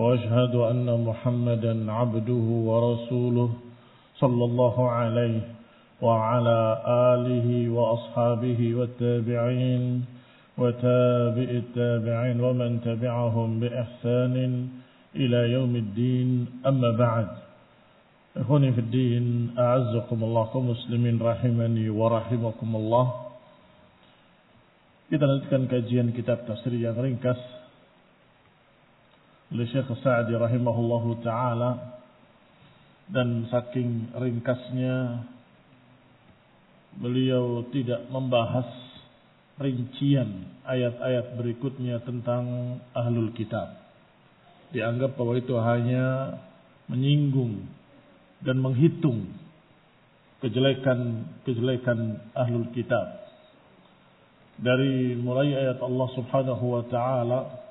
وأشهد أن محمدا عبده ورسوله صلى الله عليه وعلى آله وأصحابه والتابعين وتابع التابعين ومن تبعهم بإحسان إلى يوم الدين. أما بعد إخواني في الدين أعزكم الله كمسلمين رحمني ورحمكم الله. Kita lanjutkan kajian kitab tafsir yang ringkas. Oleh Syekh Sa'di rahimahullahu taala dan saking ringkasnya beliau tidak membahas rincian ayat-ayat berikutnya tentang ahlul kitab. Dianggap bahwa itu hanya menyinggung dan menghitung kejelekan-kejelekan ahlul kitab. Dari mulai ayat Allah Subhanahu wa taala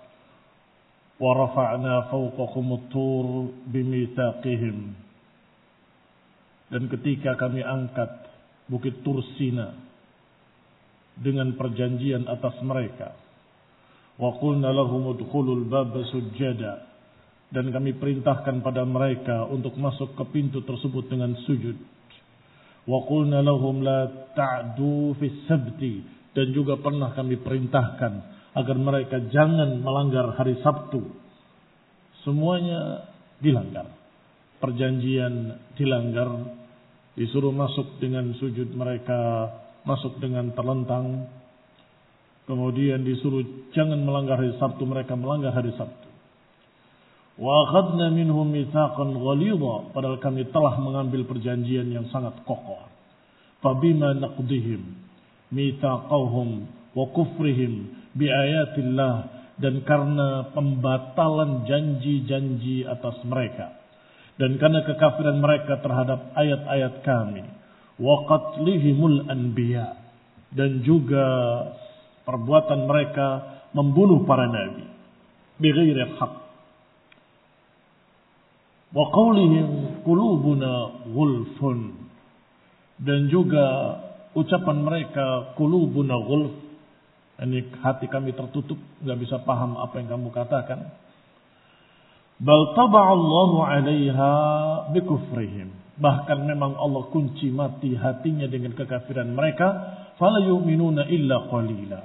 ورفعنا فوقكم الطور بميثاقهم dan ketika kami angkat bukit Tursina dengan perjanjian atas mereka wa qulna lahum udkhulul bab sujada dan kami perintahkan pada mereka untuk masuk ke pintu tersebut dengan sujud wa qulna lahum la ta'du fis sabti dan juga pernah kami perintahkan agar mereka jangan melanggar hari Sabtu. Semuanya dilanggar. Perjanjian dilanggar, disuruh masuk dengan sujud mereka, masuk dengan terlentang. Kemudian disuruh jangan melanggar hari Sabtu, mereka melanggar hari Sabtu. Wa akhadna minhum padahal kami telah mengambil perjanjian yang sangat kokoh. Fabima naqdihim mitsaqahum wa kufrihim biayatillah dan karena pembatalan janji-janji atas mereka dan karena kekafiran mereka terhadap ayat-ayat kami. Wa qatlihimul anbiya dan juga perbuatan mereka membunuh para nabi. Bighairi haq wa qawlihim qulubuna ghulfun. Dan juga ucapan mereka qulubuna ghulf ini hati kami tertutup, nggak bisa paham apa yang kamu katakan. Bal taba'allahu 'alaiha bikufrihim. Bahkan memang Allah kunci mati hatinya dengan kekafiran mereka, fala yu'minuna illa qalila.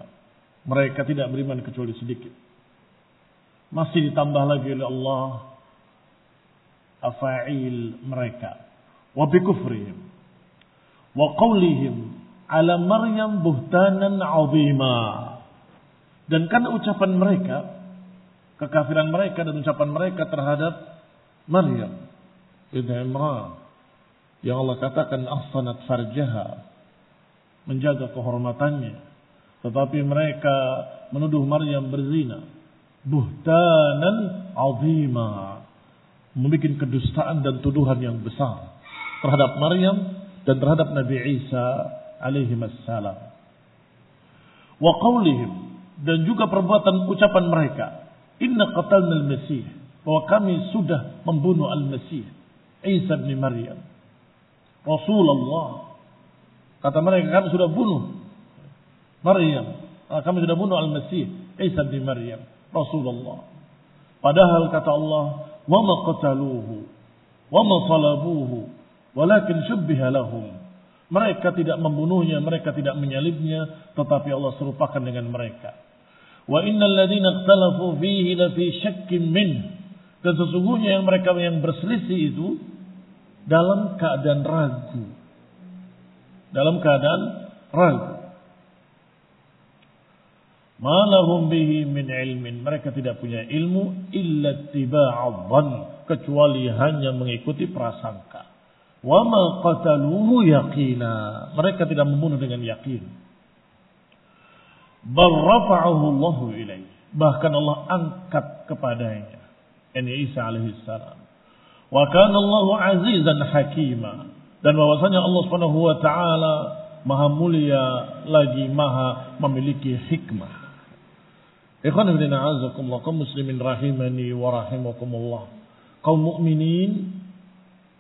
Mereka tidak beriman kecuali sedikit. Masih ditambah lagi oleh Allah afa'il mereka wa bikufrihim wa qawlihim ala Maryam buhtanan azima. Dan karena ucapan mereka, kekafiran mereka dan ucapan mereka terhadap Maryam ibn Imran yang Allah katakan ahsanat farjaha menjaga kehormatannya. Tetapi mereka menuduh Maryam berzina. Buhtanan azima. Membuat kedustaan dan tuduhan yang besar terhadap Maryam dan terhadap Nabi Isa alaihi wassalam. Wa qawlihim dan juga perbuatan ucapan mereka. Inna qatalna al-Masih. Bahwa kami sudah membunuh al-Masih. Isa bin Maryam. Rasulullah. Kata mereka kami sudah bunuh Maryam. Ah, kami sudah bunuh al-Masih. Isa bin Maryam. Rasulullah. Padahal kata Allah. Wa ma qataluhu. Wa ma salabuhu. Walakin syubbiha lahum mereka tidak membunuhnya, mereka tidak menyalibnya, tetapi Allah serupakan dengan mereka. Wa innal fihi la fi syakkin min. Dan sesungguhnya yang mereka yang berselisih itu dalam keadaan ragu. Dalam keadaan ragu. Malahum bihi min ilmin. Mereka tidak punya ilmu illa tiba'adhan. Kecuali hanya mengikuti prasangka. Wama qataluhu yaqina. Mereka tidak membunuh dengan yakin. Bal rafa'ahu Allah ilaih. Bahkan Allah angkat kepadanya. Ini Isa alaihi salam. Wa kana Allahu azizan hakima. Dan bahwasanya Allah Subhanahu wa taala maha mulia lagi maha memiliki hikmah. Ikhwan ibn a'azakumullah kaum muslimin rahimani wa rahimakumullah. Kaum mukminin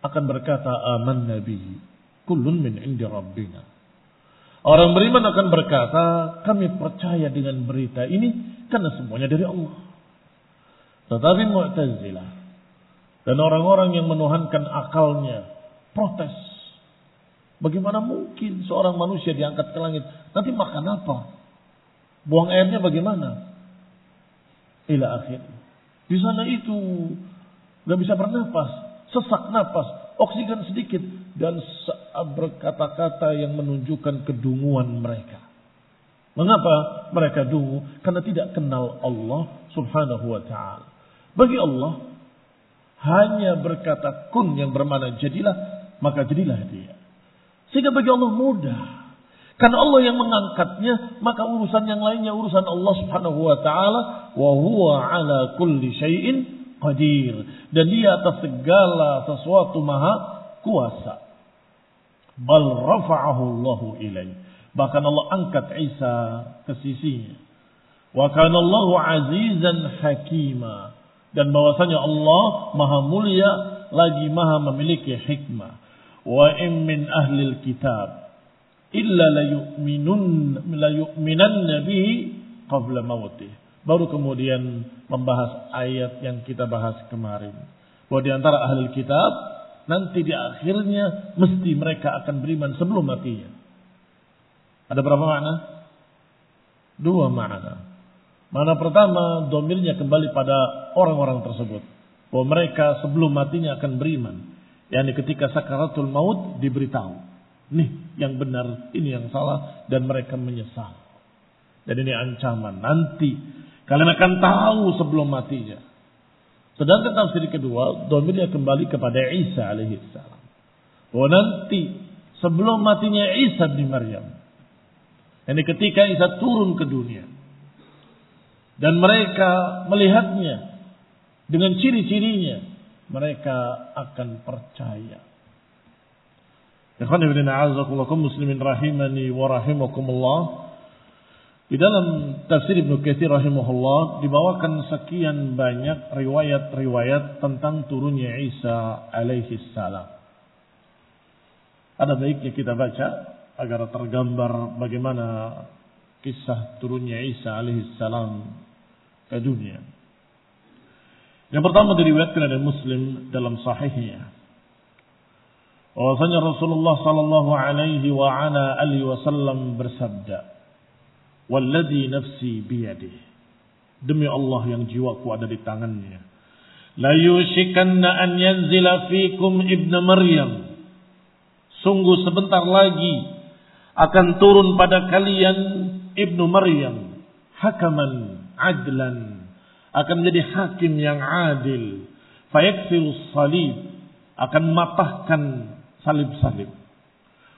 akan berkata aman nabi kullun min indi rabbina. Orang beriman akan berkata kami percaya dengan berita ini karena semuanya dari Allah. Tetapi Mu'tazilah dan orang-orang yang menuhankan akalnya protes. Bagaimana mungkin seorang manusia diangkat ke langit? Nanti makan apa? Buang airnya bagaimana? ila akhir. Di sana itu nggak bisa bernapas, sesak napas, oksigen sedikit dan berkata-kata yang menunjukkan kedunguan mereka. Mengapa mereka dungu? Karena tidak kenal Allah Subhanahu wa taala. Bagi Allah hanya berkata kun yang bermana jadilah, maka jadilah dia. Sehingga bagi Allah mudah karena Allah yang mengangkatnya, maka urusan yang lainnya urusan Allah Subhanahu wa taala wa huwa ala kulli syai'in qadir. Dan dia atas segala sesuatu maha kuasa. Bal rafa'ahu Allahu ilaih. Bahkan Allah angkat Isa ke sisinya. Wa kana Allahu azizan hakima. Dan bahwasanya Allah maha mulia lagi maha memiliki hikmah. Wa in min ahlil kitab illa la yu'minun la yu'minanna bihi qabla mautih. Baru kemudian membahas ayat yang kita bahas kemarin. Bahwa di antara ahli kitab nanti di akhirnya mesti mereka akan beriman sebelum matinya. Ada berapa makna? Dua makna. Mana pertama, domirnya kembali pada orang-orang tersebut. Bahwa mereka sebelum matinya akan beriman. Yani ketika sakaratul maut diberitahu Nih yang benar, ini yang salah dan mereka menyesal. Dan ini ancaman nanti kalian akan tahu sebelum matinya. Sedangkan tafsir kedua, domirnya kembali kepada Isa alaihissalam. Bahwa nanti sebelum matinya Isa di Maryam. Ini ketika Isa turun ke dunia. Dan mereka melihatnya dengan ciri-cirinya. Mereka akan percaya Ikhwan ibn a'azakullakum muslimin rahimani wa rahimakumullah. Di dalam tafsir Ibnu Katsir rahimahullah dibawakan sekian banyak riwayat-riwayat tentang turunnya Isa alaihi salam. Ada baiknya kita baca agar tergambar bagaimana kisah turunnya Isa alaihi salam ke dunia. Yang pertama diriwayatkan oleh Muslim dalam sahihnya bahwasanya Rasulullah sallallahu alaihi wa ala alihi wasallam bersabda Walladhi nafsi biyadih. Demi Allah yang jiwaku ada di tangannya. La yushikanna an yanzila fikum ibnu maryam. Sungguh sebentar lagi akan turun pada kalian ibnu maryam. Hakaman adlan. Akan menjadi hakim yang adil. Fayakfiru salib. Akan matahkan salib-salib.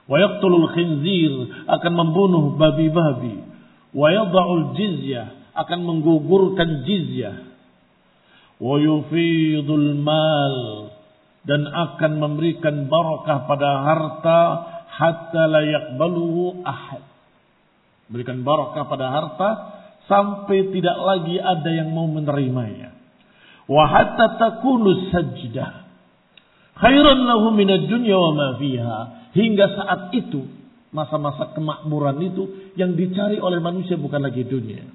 Wa yaqtulul khinzir. Akan membunuh babi-babi. Wa yadha'ul jizyah akan menggugurkan jizyah. Wa yufidul mal dan akan memberikan barakah pada harta hatta la yaqbaluhu ahad. Berikan barakah pada harta sampai tidak lagi ada yang mau menerimanya. Wa hatta takunu sajdah khairan lahu minad dunya wa ma fiha. Hingga saat itu, masa-masa kemakmuran itu yang dicari oleh manusia bukan lagi dunia.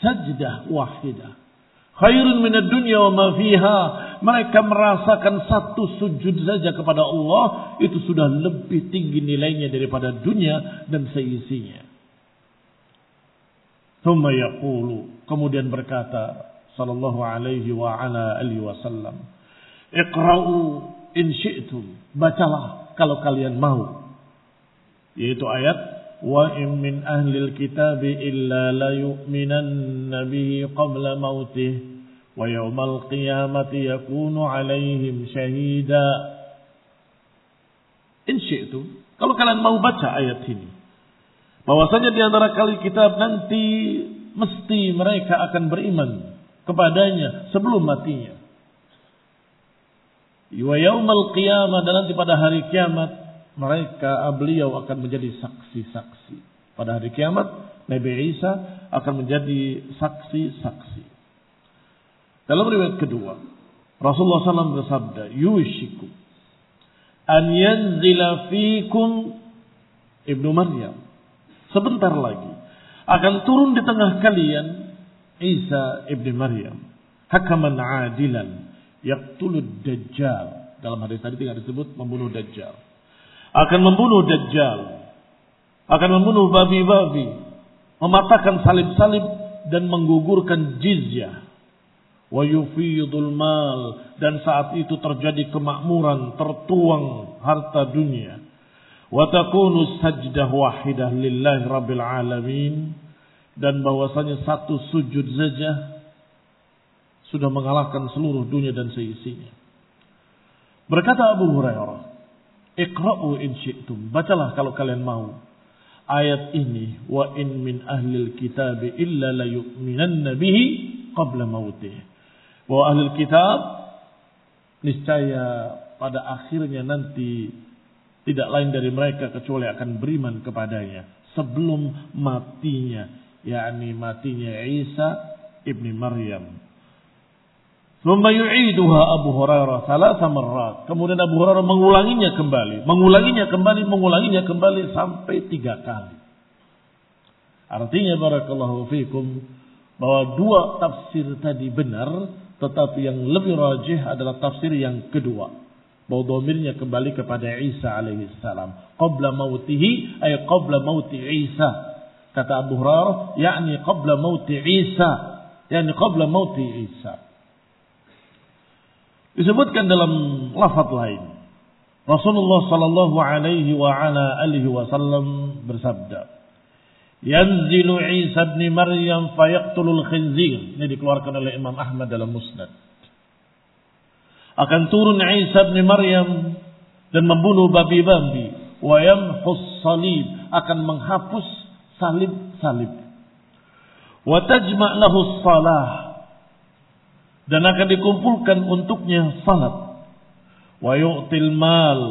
Sajdah wahidah. Khairun minad dunya wa ma fiha. Mereka merasakan satu sujud saja kepada Allah itu sudah lebih tinggi nilainya daripada dunia dan seisinya. Thumma yaqulu, kemudian berkata sallallahu alaihi wa ala alihi wasallam Iqra'u in syi'tum. Bacalah kalau kalian mau. Yaitu ayat wa in min ahlil kitabi illa la yu'minanna bihi qabla mautih wa yawmal qiyamati yakunu alaihim syahida. In syi'tum. Kalau kalian mau baca ayat ini. Bahwasanya di antara kali kitab nanti mesti mereka akan beriman kepadanya sebelum matinya. Wa yaumal qiyamah dan nanti pada hari kiamat mereka beliau akan menjadi saksi-saksi. Pada hari kiamat Nabi Isa akan menjadi saksi-saksi. Dalam riwayat kedua, Rasulullah SAW bersabda, Yushiku an yanzila fikum Ibnu Maryam. Sebentar lagi akan turun di tengah kalian Isa Ibnu Maryam. Hakaman adilan yaqtulud dajjal. Dalam hadis tadi tidak disebut membunuh dajjal. Akan membunuh dajjal. Akan membunuh babi-babi. Mematahkan salib-salib dan menggugurkan jizyah. Wa mal. Dan saat itu terjadi kemakmuran, tertuang harta dunia. Wa takunu sajdah wahidah lillahi alamin. Dan bahwasanya satu sujud saja sudah mengalahkan seluruh dunia dan seisinya. Berkata Abu Hurairah, "Iqra'u in syi'tum." Bacalah kalau kalian mau. Ayat ini, "Wa in min ahlil kitab illa la yu'minanna bihi qabla mautih." Bahwa ahli kitab niscaya pada akhirnya nanti tidak lain dari mereka kecuali akan beriman kepadanya sebelum matinya, yakni matinya Isa ibni Maryam Thumma yu'iduha Abu Hurairah salasa marrat. Kemudian Abu Hurairah mengulanginya kembali, mengulanginya kembali, mengulanginya kembali sampai tiga kali. Artinya barakallahu fikum bahwa dua tafsir tadi benar, tetapi yang lebih rajih adalah tafsir yang kedua. Bahwa domirnya kembali kepada Isa alaihi salam. Qabla mautihi ay qabla mauti Isa. Kata Abu Hurairah, yakni qabla mauti Isa. yakni qabla mauti Isa. Disebutkan dalam lafaz lain. Rasulullah sallallahu alaihi wa ala alihi wasallam bersabda, "Yanzilu Isa bin Maryam fayaqtulul khinzir." Ini dikeluarkan oleh Imam Ahmad dalam Musnad. Akan turun Isa bin Maryam dan membunuh babi-babi, wa yamhus salib, akan menghapus salib-salib. Wa tajma' lahu salah dan akan dikumpulkan untuknya salat wa yu'til mal.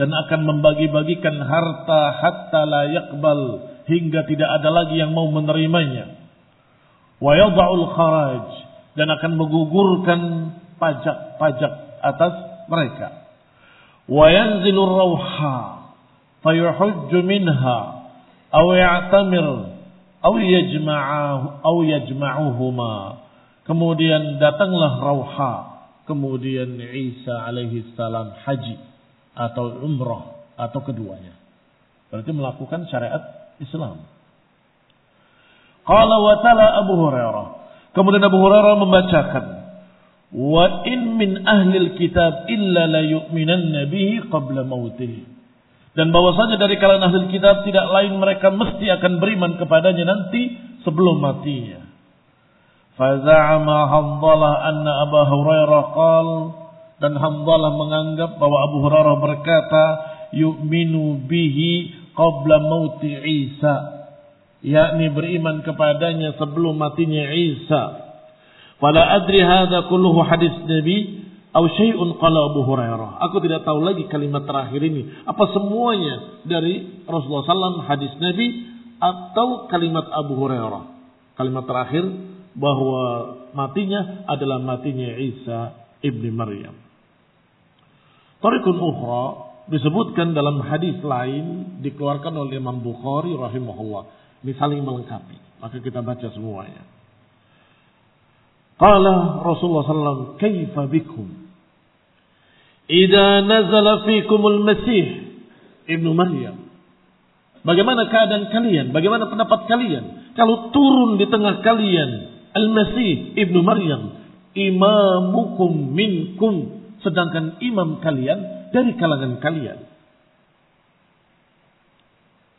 Dan akan membagi-bagikan harta hatta la yaqbal. Hingga tidak ada lagi yang mau menerimanya. Wa yadha'ul kharaj. Dan akan menggugurkan pajak-pajak atas mereka. Wa yanzilu rauha. Fayuhujju minha. Aw ya'tamir. Aw yajma'ahu aw yajma'uhuma Kemudian datanglah Rauha. Kemudian Isa alaihi salam haji atau umrah atau keduanya. Berarti melakukan syariat Islam. Qala wa tala Abu Hurairah. Kemudian Abu Hurairah membacakan Wa in min ahli kitab illa la yu'minan bihi qabla mautih. Dan bahwasanya dari kalangan ahli kitab tidak lain mereka mesti akan beriman kepadanya nanti sebelum matinya. Faza'ama Hamdalah anna Abu Hurairah qal dan Hamzalah menganggap bahwa Abu Hurairah berkata yu'minu bihi qabla mauti Isa yakni beriman kepadanya sebelum matinya Isa. Fala adri hadza kulluhu hadis Nabi atau syai'un qala Abu Hurairah. Aku tidak tahu lagi kalimat terakhir ini apa semuanya dari Rasulullah SAW hadis Nabi atau kalimat Abu Hurairah. Kalimat terakhir bahwa matinya adalah matinya Isa ibni Maryam. Tarikun ukhra disebutkan dalam hadis lain dikeluarkan oleh Imam Bukhari rahimahullah. Ini saling melengkapi. Maka kita baca semuanya. Qala Rasulullah sallallahu kaifa bikum idza nazala fikumul masih ibnu Maryam Bagaimana keadaan kalian? Bagaimana pendapat kalian? Kalau turun di tengah kalian Al-Masih Ibnu Maryam imamukum minkum sedangkan imam kalian dari kalangan kalian.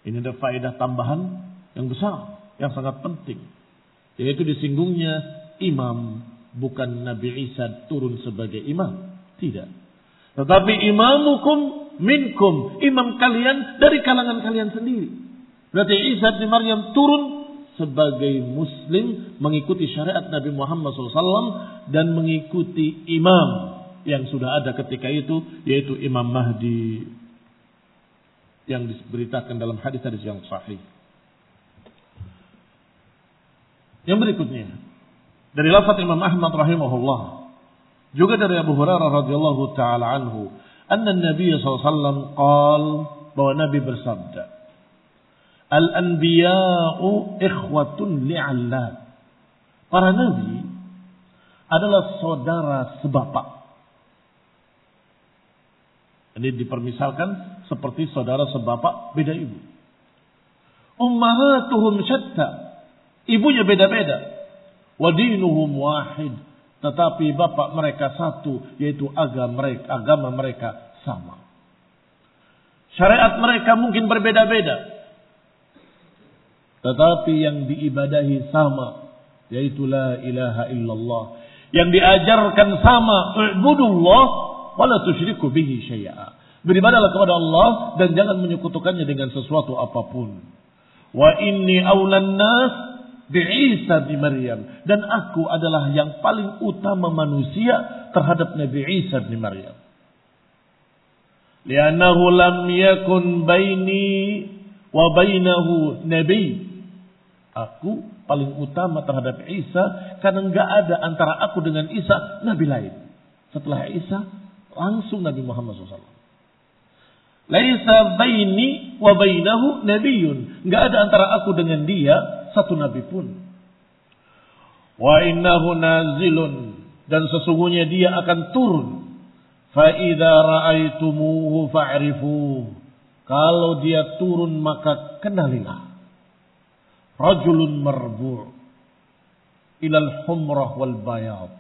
Ini ada faedah tambahan yang besar, yang sangat penting. Yaitu disinggungnya imam, bukan Nabi Isa turun sebagai imam. Tidak. Tetapi imamukum minkum, imam kalian dari kalangan kalian sendiri. Berarti Isa bin Maryam turun sebagai muslim mengikuti syariat Nabi Muhammad SAW dan mengikuti imam yang sudah ada ketika itu yaitu Imam Mahdi. Yang diberitakan dalam hadis-hadis yang sahih. Yang berikutnya. Dari lafaz Imam Ahmad rahimahullah. Juga dari Abu Hurairah radhiyallahu taala anhu, anna Nabi SAW qal bahwa Nabi bersabda, Al-anbiya'u ikhwatun li'allat. Para nabi adalah saudara sebapak. Ini dipermisalkan seperti saudara sebapak beda ibu. Ummahatuhum syatta. Ibunya beda-beda. Wadinuhum wahid. Tetapi bapak mereka satu. Yaitu agama mereka, agama mereka sama. Syariat mereka mungkin berbeda-beda. Tetapi yang diibadahi sama. Yaitu la ilaha illallah. Yang diajarkan sama. Ubudullah. Wala tusyriku bihi syai'a. Beribadalah kepada Allah dan jangan menyekutukannya dengan sesuatu apa pun. Wa inni awlan nas Isa di Maryam. Dan aku adalah yang paling utama manusia terhadap Nabi Isa di Maryam. Lianahu lam yakun baini wa bainahu nabi Aku paling utama terhadap Isa karena nggak ada antara aku dengan Isa nabi lain. Setelah Isa langsung Nabi Muhammad SAW. Laisa baini wa bainahu nabiyun. Nggak ada antara aku dengan dia satu nabi pun. Wa innahu nazilun dan sesungguhnya dia akan turun. Fa idza ra'aitumuhu fa'rifu. Kalau dia turun maka kenalilah rajulun marbu' ilal humrah wal bayad.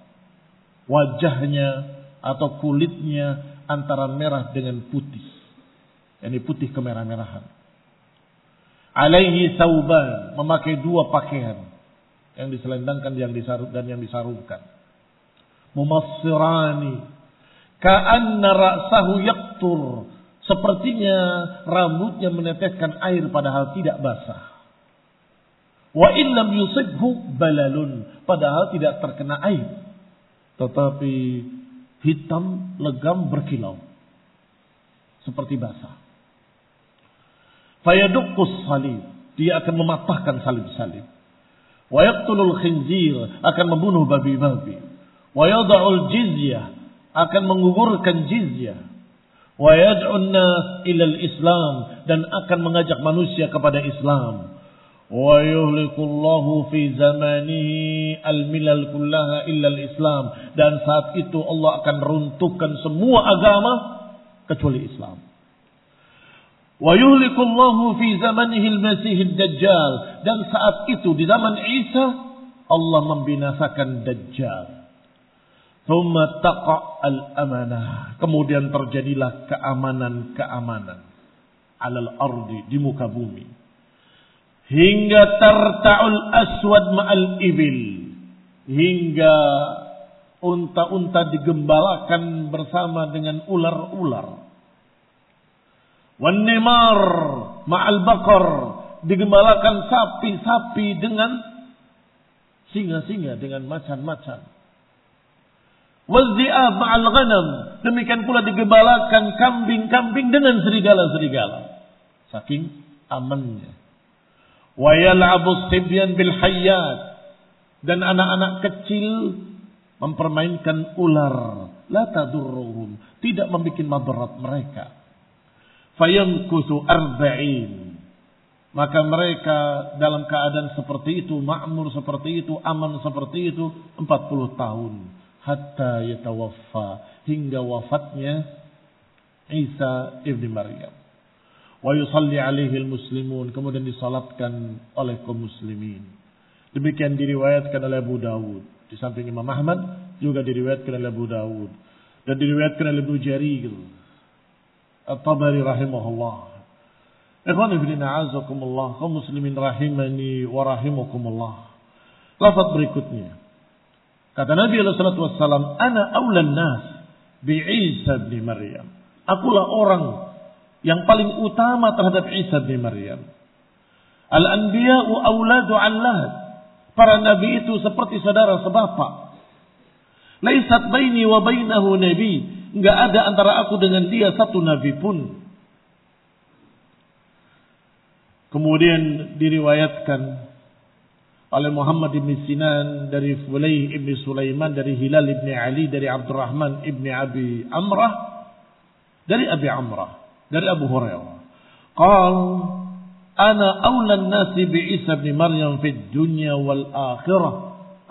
Wajahnya atau kulitnya antara merah dengan putih. Ini putih kemerah-merahan. Alaihi sauban, memakai dua pakaian yang diselendangkan yang disarung dan yang disarungkan. Mumassirani ka'anna ra'sahu yaqtur sepertinya rambutnya meneteskan air padahal tidak basah. Wa illam yusibhu balalun. Padahal tidak terkena air. Tetapi hitam, legam, berkilau. Seperti basah. Fayadukus salib. Dia akan mematahkan salib-salib. Wa yaqtulul khinzir. Akan membunuh babi-babi. Wa yada'ul jizyah. Akan mengugurkan jizyah. Wa yad'un nas ilal islam. Dan akan mengajak manusia kepada Islam ويهلك الله في زمانه الملل كلها إلا الإسلام dan saat itu Allah akan runtuhkan semua agama kecuali Islam ويهلك الله في زمانه المسيح الدجال dan saat itu di zaman Isa Allah membinasakan Dajjal ثم تقع الأمانة kemudian terjadilah keamanan-keamanan alal ardi di muka bumi hingga tarta'ul aswad ma'al ibil hingga unta-unta digembalakan bersama dengan ular-ular wan nimar ma'al bakar digembalakan sapi-sapi dengan singa-singa dengan macan-macan Wazdi'ab ma'al ghanam. Demikian pula digembalakan kambing-kambing dengan serigala-serigala. Saking amannya. Wa sibyan bil hayyat. Dan anak-anak kecil mempermainkan ular. La tadurruhum. Tidak membuat madarat mereka. Fayankusu arba'in. Maka mereka dalam keadaan seperti itu, makmur seperti itu, aman seperti itu, 40 tahun. Hatta yatawaffa. Hingga wafatnya Isa ibn Maryam wa yusalli alaihi muslimun kemudian disalatkan oleh kaum muslimin. Demikian diriwayatkan oleh Abu Dawud. Di samping Imam Ahmad juga diriwayatkan oleh Abu Dawud. Dan diriwayatkan oleh Ibnu Jarir At-Tabari rahimahullah. Ikhwan ibn a'azakumullah kaum muslimin rahimani wa rahimakumullah. Lafaz berikutnya. Kata Nabi alaihi wasallam ana aulan nas bi Isa bin Maryam. Akulah orang yang paling utama terhadap Isa bin Maryam. Al-anbiya'u auladu Allah. Para nabi itu seperti saudara sebapak. Laisat baini wa bainahu nabi. Enggak ada antara aku dengan dia satu nabi pun. Kemudian diriwayatkan oleh Muhammad bin Sinan dari Fulayh ibn Sulaiman dari Hilal ibn Ali dari Abdurrahman ibn Abi Amrah dari Abi Amrah dari Abu Hurairah. Qal ana awla nasi bi Isa bin Maryam fid dunya wal akhirah.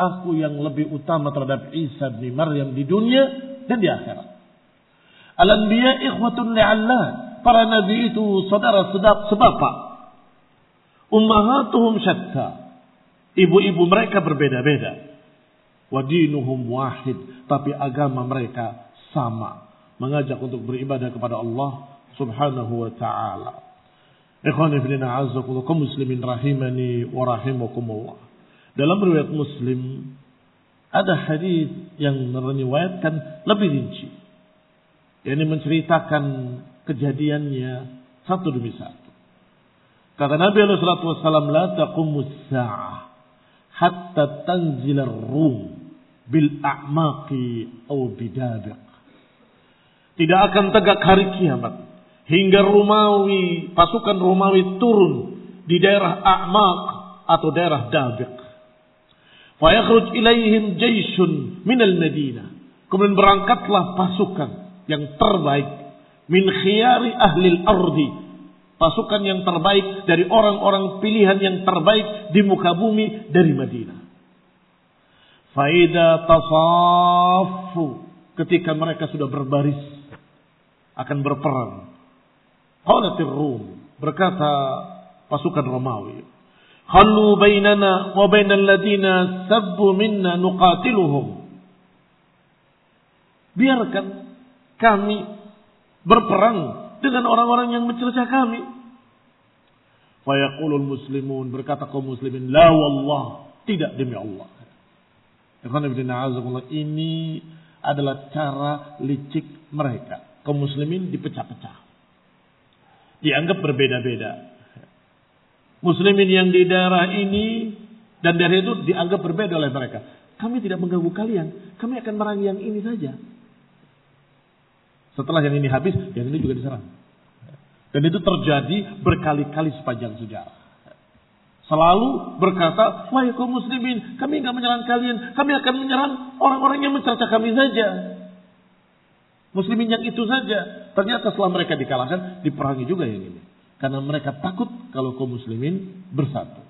Aku yang lebih utama terhadap Isa bin Maryam di dunia dan di akhirat. Al-anbiya ikhwatun li'allah. Para nabi itu saudara sedap sebapak Ummahatuhum syatta. Ibu-ibu mereka berbeda-beda. Wadinuhum wahid. Tapi agama mereka sama. Mengajak untuk beribadah kepada Allah subhanahu wa ta'ala. Ikhwan ibn a'azakullah muslimin rahimani wa rahimakumullah. Dalam riwayat Muslim ada hadis yang meriwayatkan lebih rinci. Yang menceritakan kejadiannya satu demi satu. Kata Nabi salatu wasallam, "La taqumus sa'ah hatta tanzil ar-rum bil a'maqi aw bidabiq." Tidak akan tegak hari kiamat hingga Romawi, pasukan Romawi turun di daerah A'maq atau daerah Dabiq. Fayakhruj ilaihim jayshun minal Madinah. Kemudian berangkatlah pasukan yang terbaik min khiyari ahli al-ardi pasukan yang terbaik dari orang-orang pilihan yang terbaik di muka bumi dari Madinah. Faida tasafu ketika mereka sudah berbaris akan berperang. Qalatir Rum berkata pasukan Romawi, "Khallu bainana wa bainal ladina sabbu minna nuqatiluhum." Biarkan kami berperang dengan orang-orang yang mencercah kami. Fayaqulul muslimun berkata kaum muslimin la wallah tidak demi Allah. Ini adalah cara licik mereka. Kaum muslimin dipecah-pecah. Dianggap berbeda-beda. Muslimin yang di daerah ini dan dari itu dianggap berbeda oleh mereka. Kami tidak mengganggu kalian. Kami akan merangi yang ini saja. Setelah yang ini habis, yang ini juga diserang. Dan itu terjadi berkali-kali sepanjang sejarah. Selalu berkata, wahai kaum muslimin, kami nggak menyerang kalian, kami akan menyerang orang-orang yang mencerca kami saja. Muslimin yang itu saja. Ternyata setelah mereka dikalahkan, diperangi juga yang ini. Karena mereka takut kalau kaum muslimin bersatu.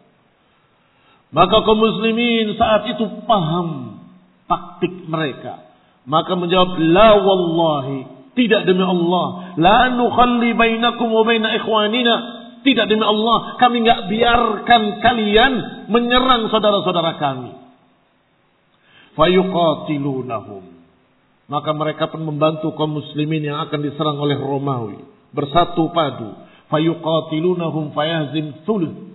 Maka kaum muslimin saat itu paham taktik mereka. Maka menjawab, la wallahi tidak demi Allah. La nukhalli bainakum wa baina ikhwanina. Tidak demi Allah. Kami nggak biarkan kalian menyerang saudara-saudara kami. Fayuqatilunahum. Maka mereka pun membantu kaum muslimin yang akan diserang oleh Romawi. Bersatu padu. Fayuqatilunahum fayahzim thuluth.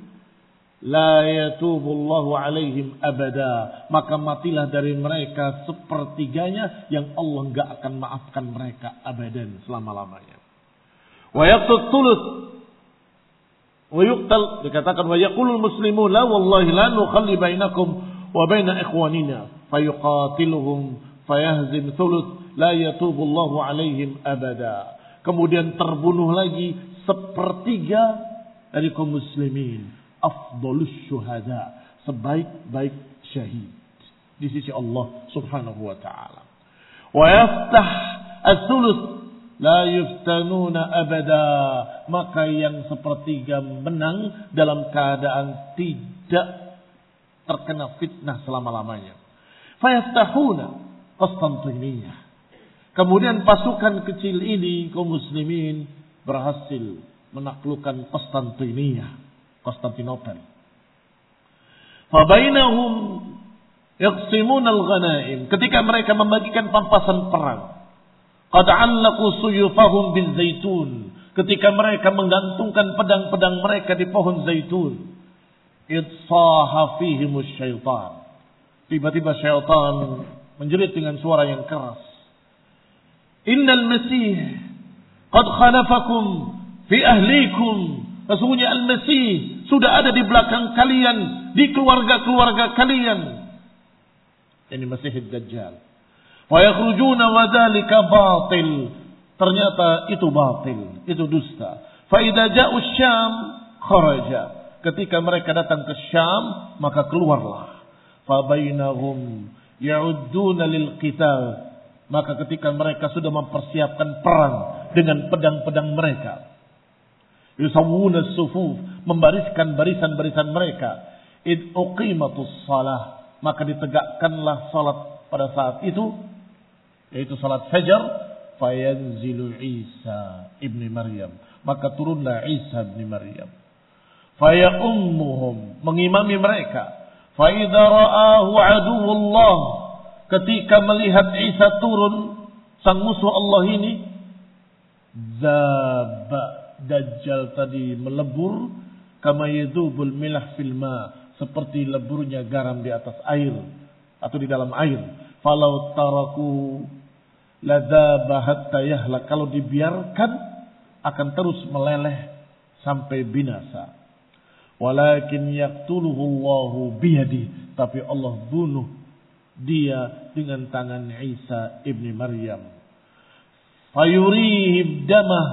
La yatubullahu alaihim abada. Maka matilah dari mereka sepertiganya yang Allah enggak akan maafkan mereka abadan selama-lamanya. Wa yaqtul yuqtal dikatakan wa yaqulul muslimun la wallahi la nukhalli bainakum wa baina ikhwanina. Fayuqatiluhum fayahzim thuluth la yatubullahu alaihim abada kemudian terbunuh lagi sepertiga dari kaum muslimin afdalus syuhada, sebaik-baik syahid di sisi Allah Subhanahu wa taala. Wa yaftah as-sulus la yuftanuna abada, maka yang sepertiga menang dalam keadaan tidak terkena fitnah selama-lamanya. Fayaftahuna Konstantiniyah. Kemudian pasukan kecil ini kaum muslimin berhasil menaklukkan Konstantiniyah. Konstantinopel. Fabainahum yaqsimun al-ghanaim. Ketika mereka membagikan pampasan perang. Qad 'allaqu suyufahum bil zaitun. Ketika mereka menggantungkan pedang-pedang mereka di pohon zaitun. Idsaha fihimus syaitan. Tiba-tiba syaitan menjerit dengan suara yang keras. Innal masih qad khalafakum fi ahlikum Sesungguhnya Al-Masih sudah ada di belakang kalian, di keluarga-keluarga kalian. Ini Masih Dajjal. Wa yakhrujuna wa dzalika batil. Ternyata itu batil, itu dusta. Fa idza ja'u Syam kharaja. Ketika mereka datang ke Syam, maka keluarlah. Fa bainahum ya'udduna lil qital. Maka ketika mereka sudah mempersiapkan perang dengan pedang-pedang mereka. Yusawwuna sufuf, membariskan barisan-barisan mereka. Id uqimatus salah. Maka ditegakkanlah salat pada saat itu. Yaitu salat fajar. Fayanzilu Isa ibni Maryam. Maka turunlah Isa ibni Maryam. Faya ummuhum. Mengimami mereka. Fa'idha ra'ahu aduwullah. Ketika melihat Isa turun sang musuh Allah ini zaba dajjal tadi melebur kama yadubul milah fil ma. Seperti leburnya garam di atas air atau di dalam air. Falau taraku ladzaba hatta yahlak. Kalau dibiarkan akan terus meleleh sampai binasa walakin yaqtuluhu Allahu biyadi tapi Allah bunuh dia dengan tangan Isa ibni Maryam. Fayurihim damah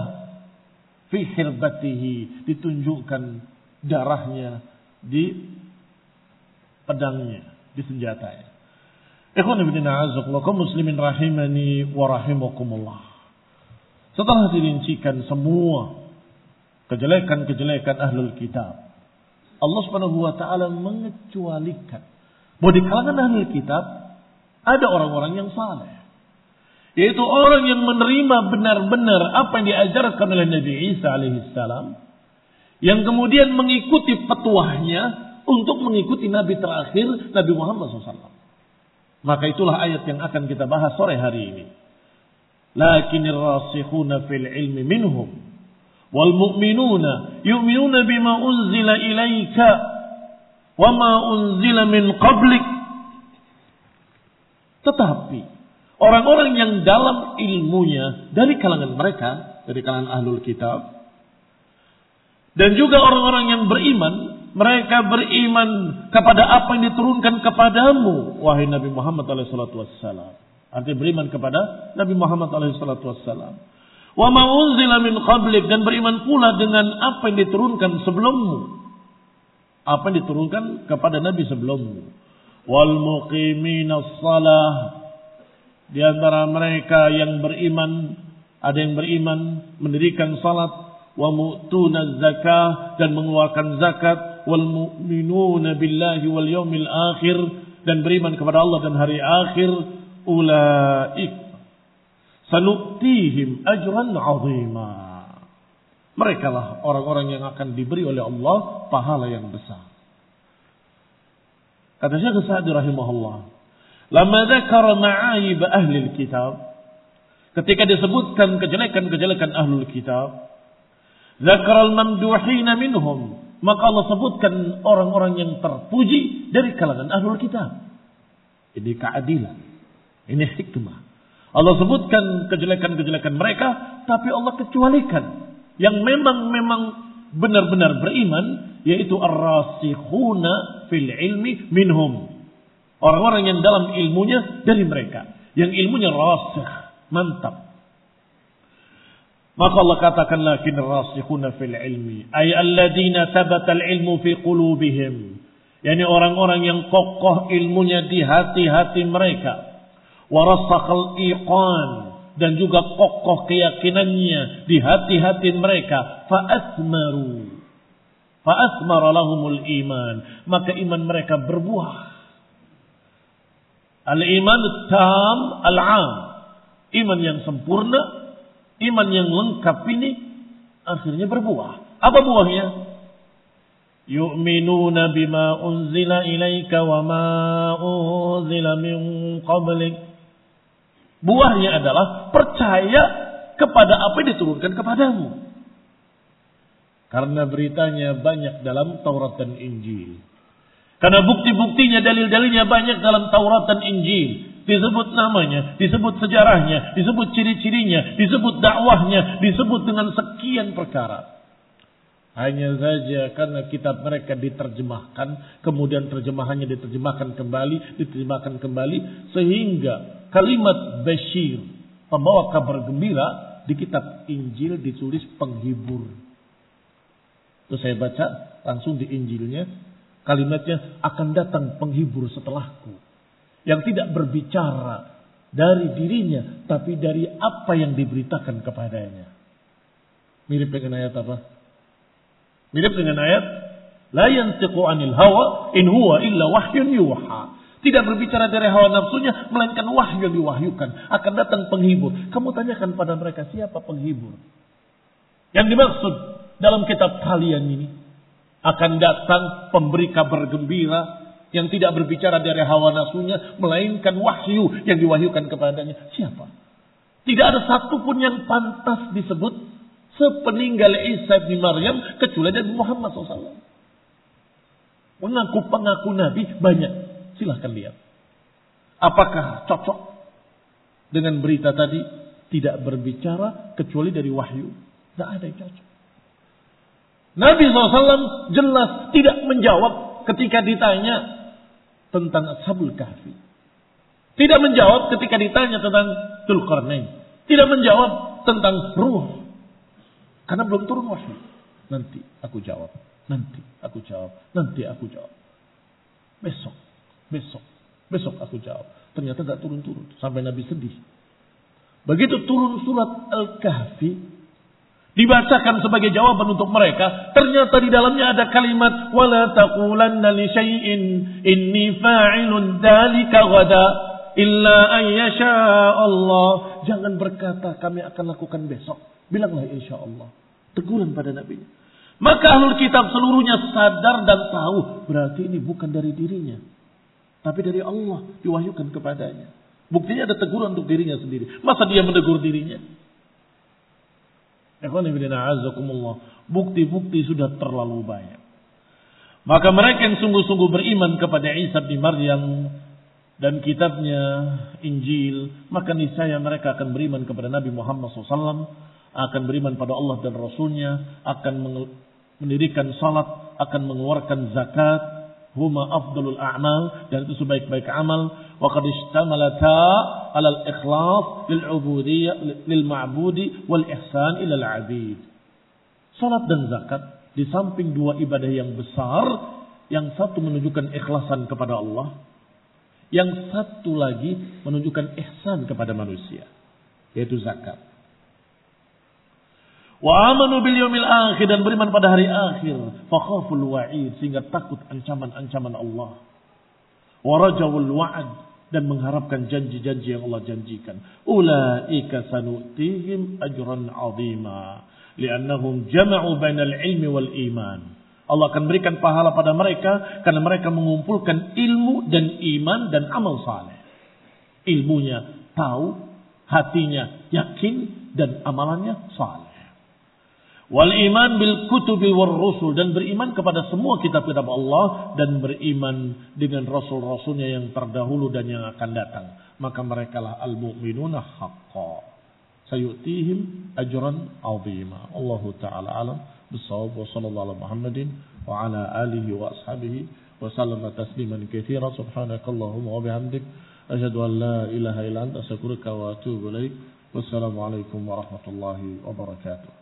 fi hirbatihi. Ditunjukkan darahnya di pedangnya, di senjatanya. Ikhwan ibn kaum muslimin rahimani wa rahimakumullah. Setelah dirincikan semua kejelekan-kejelekan ahlul kitab, Allah Subhanahu wa taala mengecualikan bahwa di kalangan ahli kitab ada orang-orang yang saleh. Yaitu orang yang menerima benar-benar apa yang diajarkan oleh Nabi Isa alaihissalam. Yang kemudian mengikuti petuahnya untuk mengikuti Nabi terakhir Nabi Muhammad SAW. Maka itulah ayat yang akan kita bahas sore hari ini. Lakinir rasikhuna fil ilmi minhum wal mu'minuna yu'minuna bima unzila ilaika wama unzila min qablik. Tetapi orang-orang yang dalam ilmunya dari kalangan mereka, dari kalangan ahlul kitab, dan juga orang-orang yang beriman, mereka beriman kepada apa yang diturunkan kepadamu, wahai Nabi Muhammad SAW. Artinya beriman kepada Nabi Muhammad SAW. Wa ma unzila min qablik. Dan beriman pula dengan apa yang diturunkan sebelummu. Apa yang diturunkan kepada Nabi sebelumnya. Wal muqiminas salah di antara mereka yang beriman ada yang beriman mendirikan salat. Wa mu'tuna zakah dan mengeluarkan zakat. Wal mu'minuna billahi wal yaumil akhir dan beriman kepada Allah dan hari akhir. Ulaik sanuktihim ajran azimah mereka lah orang-orang yang akan diberi oleh Allah pahala yang besar. Kata Syekh Sa'di rahimahullah. Lama dzakara ma'ayib ahli kitab. Ketika disebutkan kejelekan-kejelekan ahli kitab. Zakara al-mamduhina minhum. Maka Allah sebutkan orang-orang yang terpuji dari kalangan ahli kitab. Ini keadilan. Ini hikmah. Allah sebutkan kejelekan-kejelekan mereka. Tapi Allah kecualikan yang memang memang benar-benar beriman yaitu ar-rasikhuna fil ilmi minhum. Orang-orang yang dalam ilmunya dari mereka, yang ilmunya rasikh, mantap. Maka Allah katakan lakin rasikhuna fil ilmi ay alladziina thabata al-ilmu fi qulubihim. Yani orang-orang yang kokoh ilmunya di hati-hati mereka. Warasakhal iqan dan juga kokoh keyakinannya di hati-hati mereka. faasmaru faasmara lahumul iman maka iman mereka berbuah. al iman tam al am iman yang sempurna iman yang lengkap ini akhirnya berbuah. Apa buahnya? yu'minuna bima unzila ilaika wa ma unzila min qablik Buahnya adalah percaya kepada apa yang diturunkan kepadamu. Karena beritanya banyak dalam Taurat dan Injil. Karena bukti-buktinya, dalil-dalilnya banyak dalam Taurat dan Injil. Disebut namanya, disebut sejarahnya, disebut ciri-cirinya, disebut dakwahnya, disebut dengan sekian perkara. Hanya saja karena kitab mereka diterjemahkan, kemudian terjemahannya diterjemahkan kembali, diterjemahkan kembali, sehingga kalimat Bashir, pembawa kabar gembira, di kitab Injil ditulis penghibur. Terus saya baca langsung di Injilnya, kalimatnya akan datang penghibur setelahku. Yang tidak berbicara dari dirinya, tapi dari apa yang diberitakan kepadanya. Mirip dengan ayat apa? Mirip dengan ayat La yantiqu anil hawa in huwa illa wahyun yuha. Tidak berbicara dari hawa nafsunya, melainkan wahyu yang diwahyukan. Akan datang penghibur. Kamu tanyakan pada mereka, siapa penghibur? Yang dimaksud dalam kitab kalian ini. Akan datang pemberi kabar gembira yang tidak berbicara dari hawa nafsunya, melainkan wahyu yang diwahyukan kepadanya. Siapa? Tidak ada satupun yang pantas disebut sepeninggal Isa bin Maryam kecuali dari Muhammad SAW. Mengaku pengaku Nabi banyak. Silahkan lihat. Apakah cocok dengan berita tadi? Tidak berbicara kecuali dari wahyu. Tidak ada yang cocok. Nabi SAW jelas tidak menjawab ketika ditanya tentang Ashabul Kahfi. Tidak menjawab ketika ditanya tentang Dzulqarnain. Tidak menjawab tentang ruh. Karena belum turun wahyu. Nanti aku jawab. Nanti aku jawab. Nanti aku jawab. Besok Besok. Besok aku jawab. Ternyata tidak turun-turun. Sampai Nabi sedih. Begitu turun surat Al-Kahfi. Dibacakan sebagai jawaban untuk mereka. Ternyata di dalamnya ada kalimat. Wala taqulanna li syai'in inni fa'ilun dalika gada. Illa ayyasha Allah. Jangan berkata kami akan lakukan besok. Bilanglah insya Allah. Teguran pada Nabi. Maka ahlul kitab seluruhnya sadar dan tahu. Berarti ini bukan dari dirinya. Tapi dari Allah diwahyukan kepadanya. Buktinya ada teguran untuk dirinya sendiri. Masa dia menegur dirinya? Bukti-bukti sudah terlalu banyak. Maka mereka yang sungguh-sungguh beriman kepada Isa bin Maryam dan kitabnya Injil, maka niscaya mereka akan beriman kepada Nabi Muhammad SAW, akan beriman pada Allah dan Rasulnya, akan mendirikan salat, akan mengeluarkan zakat, huma afdalul a'mal dan itu sebaik-baik amal wa qad istamalata 'ala al-ikhlas lil 'ubudiyyah lil ma'budi wal ihsan ila al-'abid. Salat dan zakat di samping dua ibadah yang besar yang satu menunjukkan ikhlasan kepada Allah, yang satu lagi menunjukkan ihsan kepada manusia, yaitu zakat. Wa amanu bil yawmil akhir dan beriman pada hari akhir. Fakhaful wa'id sehingga takut ancaman-ancaman Allah. Wa rajawul wa'ad dan mengharapkan janji-janji yang Allah janjikan. Ulaika sanutihim ajran azima. Liannahum jama'u bainal ilmi wal iman. Allah akan berikan pahala pada mereka karena mereka mengumpulkan ilmu dan iman dan amal saleh. Ilmunya tahu, hatinya yakin dan amalannya saleh. Wal iman bil kutubi war rusul dan beriman kepada semua kitab-kitab Allah dan beriman dengan rasul-rasulnya yang terdahulu dan yang akan datang. Maka mereka lah al-mu'minuna haqqa. Sayutihim ajran azima. Allah taala alam bisawab wa sallallahu ala Muhammadin wa ala alihi wa ashabihi wa sallama tasliman katsira subhanakallahumma wa bihamdik asyhadu an la ilaha illa anta astaghfiruka wa atubu ilaik. Wassalamu alaikum warahmatullahi wabarakatuh.